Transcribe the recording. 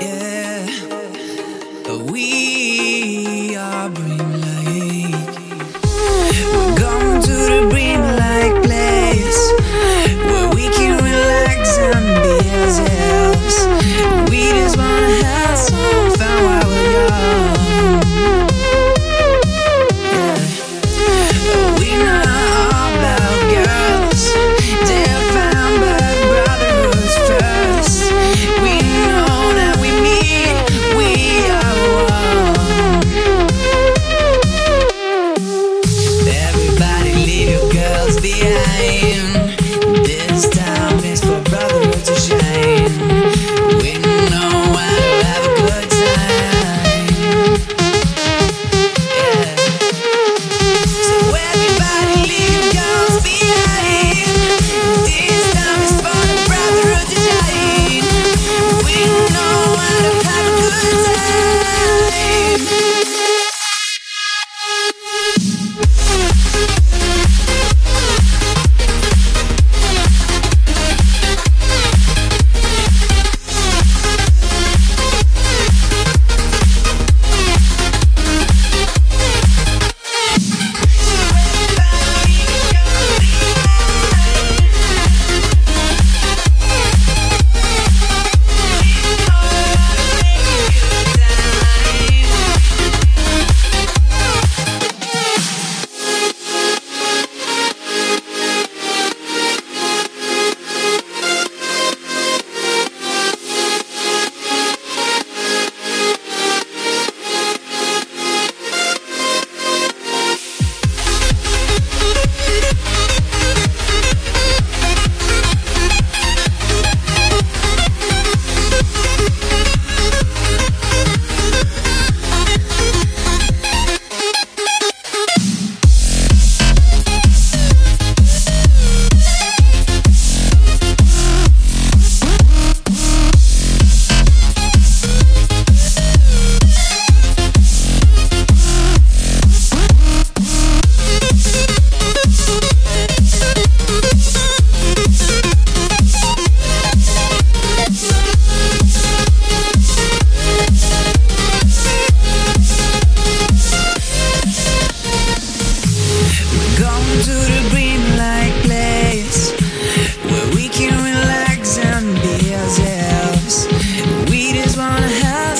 Yeah, we. have